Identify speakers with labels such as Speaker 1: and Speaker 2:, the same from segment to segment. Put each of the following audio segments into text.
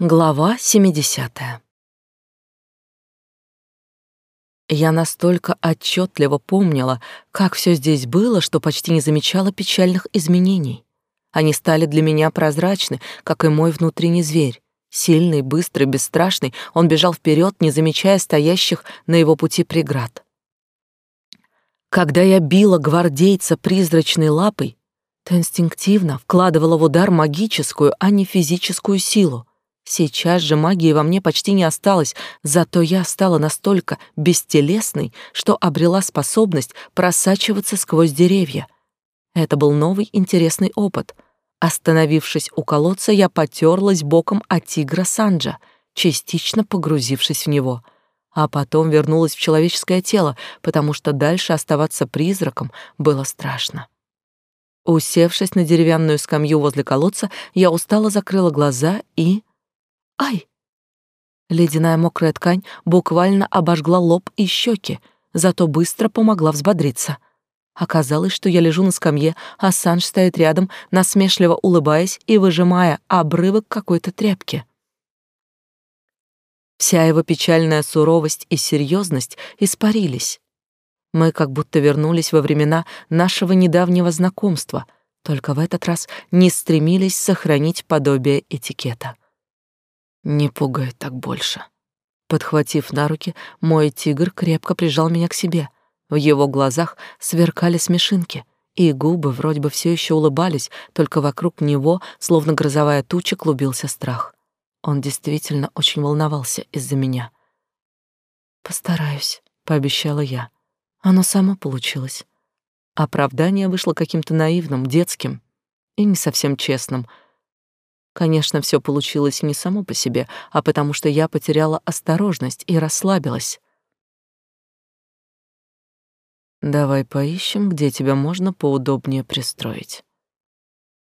Speaker 1: Глава 70. Я настолько отчетливо помнила, как все здесь было, что почти не замечала печальных изменений. Они стали для меня прозрачны, как и мой внутренний зверь. Сильный, быстрый, бесстрашный, он бежал вперед, не замечая стоящих на его пути преград. Когда я била гвардейца призрачной лапой, то инстинктивно вкладывала в удар магическую, а не физическую силу. Сейчас же магии во мне почти не осталось, зато я стала настолько бестелесной, что обрела способность просачиваться сквозь деревья. Это был новый интересный опыт. Остановившись у колодца, я потерлась боком от тигра Санджа, частично погрузившись в него, а потом вернулась в человеческое тело, потому что дальше оставаться призраком было страшно. Усевшись на деревянную скамью возле колодца, я устало закрыла глаза и Ай! Ледяная мокрая ткань буквально обожгла лоб и щеки, зато быстро помогла взбодриться. Оказалось, что я лежу на скамье, а Санж стоит рядом, насмешливо улыбаясь и выжимая обрывок какой-то тряпки. Вся его печальная суровость и серьезность испарились. Мы как будто вернулись во времена нашего недавнего знакомства, только в этот раз не стремились сохранить подобие этикета. Не пугай так больше. Подхватив на руки, мой тигр крепко прижал меня к себе. В его глазах сверкали смешинки, и губы вроде бы все еще улыбались, только вокруг него, словно грозовая туча, клубился страх. Он действительно очень волновался из-за меня. «Постараюсь», — пообещала я. Оно само получилось. Оправдание вышло каким-то наивным, детским и не совсем честным — Конечно, все получилось не само по себе, а потому что я потеряла осторожность и расслабилась. Давай поищем, где тебя можно поудобнее пристроить.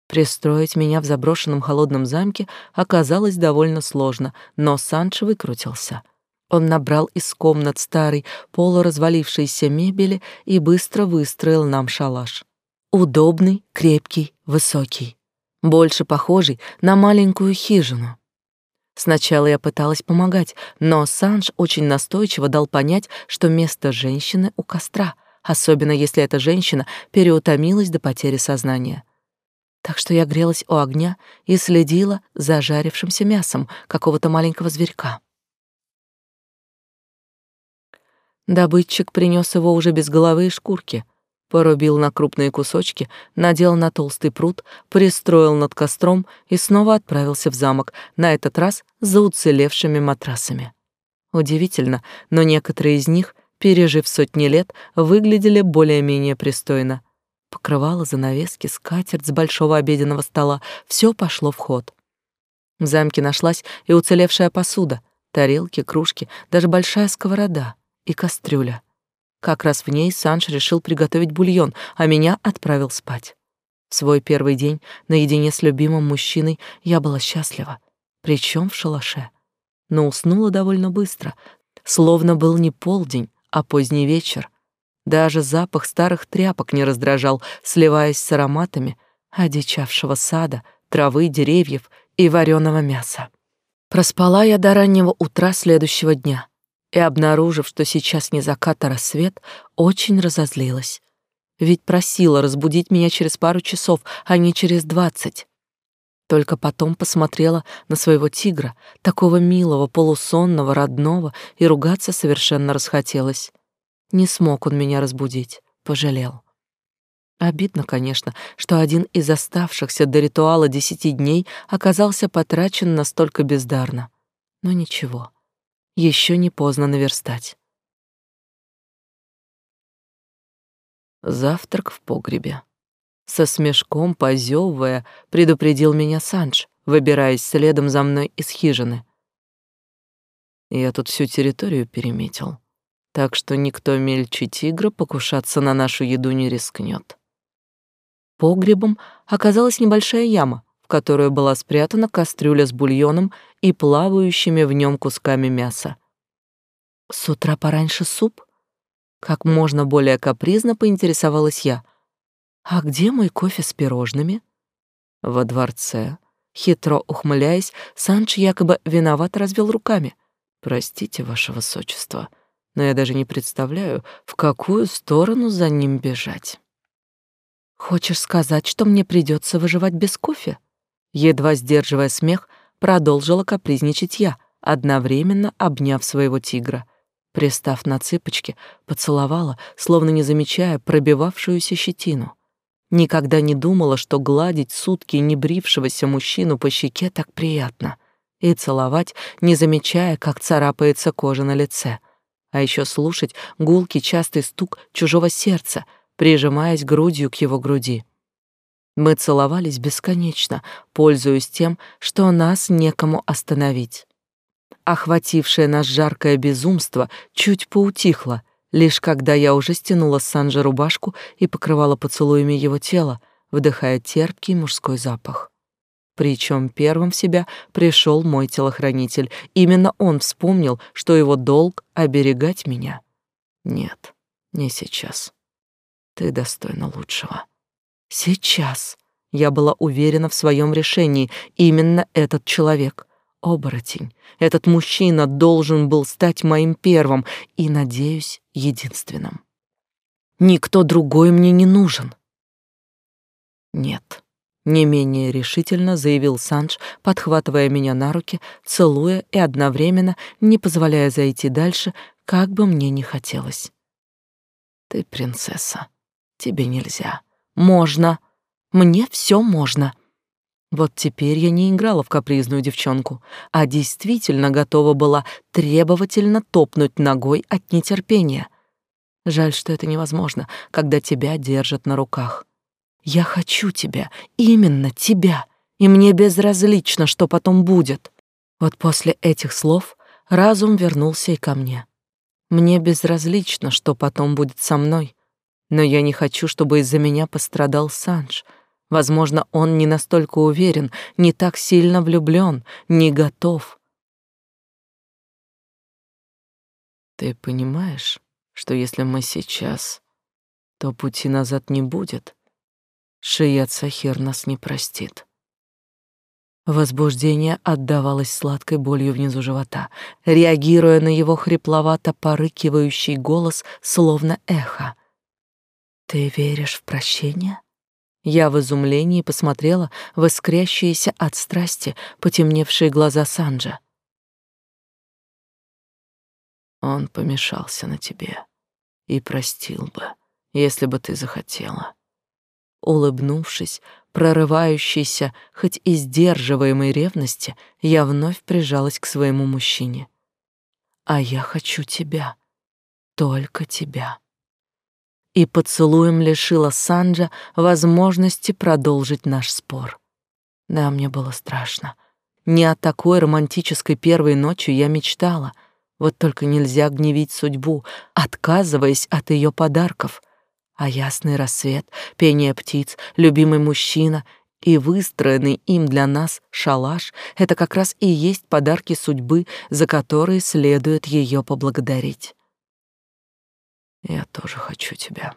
Speaker 1: Пристроить меня в заброшенном холодном замке оказалось довольно сложно, но Санч выкрутился. Он набрал из комнат старой, полуразвалившейся мебели и быстро выстроил нам шалаш. Удобный, крепкий, высокий больше похожий на маленькую хижину. Сначала я пыталась помогать, но Санж очень настойчиво дал понять, что место женщины у костра, особенно если эта женщина переутомилась до потери сознания. Так что я грелась у огня и следила за жарившимся мясом какого-то маленького зверька. Добытчик принес его уже без головы и шкурки — порубил на крупные кусочки, надел на толстый пруд, пристроил над костром и снова отправился в замок, на этот раз за уцелевшими матрасами. Удивительно, но некоторые из них, пережив сотни лет, выглядели более-менее пристойно. Покрывало, занавески, скатерть с большого обеденного стола — все пошло в ход. В замке нашлась и уцелевшая посуда, тарелки, кружки, даже большая сковорода и кастрюля — как раз в ней Санж решил приготовить бульон, а меня отправил спать. В свой первый день наедине с любимым мужчиной я была счастлива, причем в шалаше. Но уснула довольно быстро, словно был не полдень, а поздний вечер. Даже запах старых тряпок не раздражал, сливаясь с ароматами одичавшего сада, травы, деревьев и вареного мяса. Проспала я до раннего утра следующего дня и, обнаружив, что сейчас не закат, а рассвет, очень разозлилась. Ведь просила разбудить меня через пару часов, а не через двадцать. Только потом посмотрела на своего тигра, такого милого, полусонного, родного, и ругаться совершенно расхотелось. Не смог он меня разбудить, пожалел. Обидно, конечно, что один из оставшихся до ритуала десяти дней оказался потрачен настолько бездарно. Но ничего еще не поздно наверстать. Завтрак в погребе. Со смешком, позевывая, предупредил меня Санж, выбираясь следом за мной из хижины. Я тут всю территорию переметил, так что никто мельче тигра покушаться на нашу еду не рискнет. Погребом оказалась небольшая яма, в которую была спрятана кастрюля с бульоном и плавающими в нем кусками мяса. «С утра пораньше суп?» Как можно более капризно поинтересовалась я. «А где мой кофе с пирожными?» «Во дворце», — Хитро ухмыляясь, Санч якобы виноват развел руками. «Простите, ваше высочество, но я даже не представляю, в какую сторону за ним бежать».
Speaker 2: «Хочешь сказать, что мне придется выживать без кофе?»
Speaker 1: Едва сдерживая смех, продолжила капризничать я, одновременно обняв своего тигра. Пристав на цыпочки, поцеловала, словно не замечая пробивавшуюся щетину. Никогда не думала, что гладить сутки небрившегося мужчину по щеке так приятно. И целовать, не замечая, как царапается кожа на лице. А еще слушать гулкий частый стук чужого сердца, прижимаясь грудью к его груди. Мы целовались бесконечно, пользуясь тем, что нас некому остановить. Охватившее нас жаркое безумство чуть поутихло, лишь когда я уже стянула с Санжа рубашку и покрывала поцелуями его тело, вдыхая терпкий мужской запах. Причем первым в себя пришел мой телохранитель. Именно он вспомнил, что его долг — оберегать меня. Нет, не сейчас. Ты достойна лучшего. Сейчас. Я была уверена в своем решении. Именно этот человек. Оборотень. Этот мужчина должен был стать моим первым и, надеюсь, единственным. Никто другой мне не нужен. Нет. Не менее решительно заявил Санж, подхватывая меня на руки, целуя и одновременно не позволяя зайти дальше, как бы мне ни хотелось. Ты принцесса. Тебе нельзя. Можно. Мне все можно. Вот теперь я не играла в капризную девчонку, а действительно готова была требовательно топнуть ногой от нетерпения. Жаль, что это невозможно, когда тебя держат на руках. Я хочу тебя, именно тебя, и мне безразлично, что потом будет. Вот после этих слов разум вернулся и ко мне. Мне безразлично, что потом будет со мной, но я не хочу, чтобы из-за меня пострадал Санж. Возможно, он не настолько уверен, не так сильно влюблён, не готов. Ты понимаешь, что если мы сейчас, то пути назад не будет? Шият Сахир нас не простит. Возбуждение отдавалось сладкой болью внизу живота, реагируя на его хрипловато порыкивающий голос, словно эхо. Ты веришь в прощение? Я в изумлении посмотрела в искрящиеся от страсти потемневшие глаза Санджа. Он помешался на тебе и простил бы, если бы ты захотела. Улыбнувшись, прорывающейся, хоть и сдерживаемой ревности, я вновь прижалась к своему мужчине. А я хочу тебя, только тебя и поцелуем лишила Санджа возможности продолжить наш спор. Да, мне было страшно. Не о такой романтической первой ночи я мечтала. Вот только нельзя гневить судьбу, отказываясь от ее подарков. А ясный рассвет, пение птиц, любимый мужчина и выстроенный им для нас шалаш — это как раз и есть подарки судьбы, за которые следует ее поблагодарить. Я тоже хочу тебя.